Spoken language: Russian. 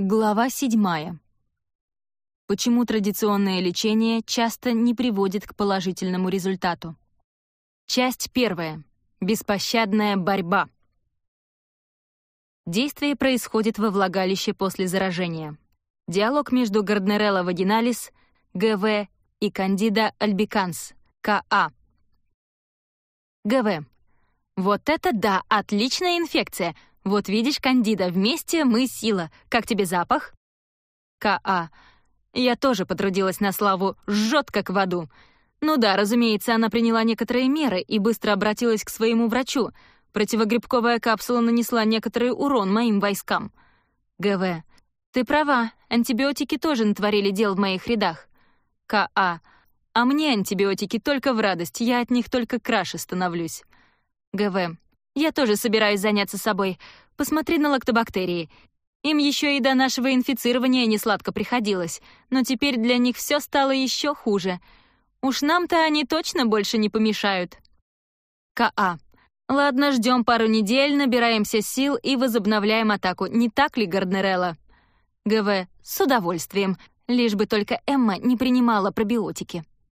Глава седьмая. Почему традиционное лечение часто не приводит к положительному результату? Часть первая. Беспощадная борьба. Действие происходит во влагалище после заражения. Диалог между Гарднерелла вагиналис, ГВ, и Кандида альбиканс, КА. ГВ. «Вот это да, отличная инфекция! Вот видишь, Кандида, вместе мы сила. Как тебе запах? К.А. Я тоже потрудилась на славу, жжет как в аду. Ну да, разумеется, она приняла некоторые меры и быстро обратилась к своему врачу. Противогрибковая капсула нанесла некоторый урон моим войскам. Г.В. Ты права, антибиотики тоже натворили дел в моих рядах. К.А. А мне антибиотики только в радость, я от них только краше становлюсь. Г.В. Я тоже собираюсь заняться собой. Посмотри на лактобактерии. Им еще и до нашего инфицирования несладко приходилось, но теперь для них все стало еще хуже. Уж нам-то они точно больше не помешают. К.А. Ладно, ждем пару недель, набираемся сил и возобновляем атаку. Не так ли, Гарднерелла? ГВ. С удовольствием. Лишь бы только Эмма не принимала пробиотики.